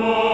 Oh.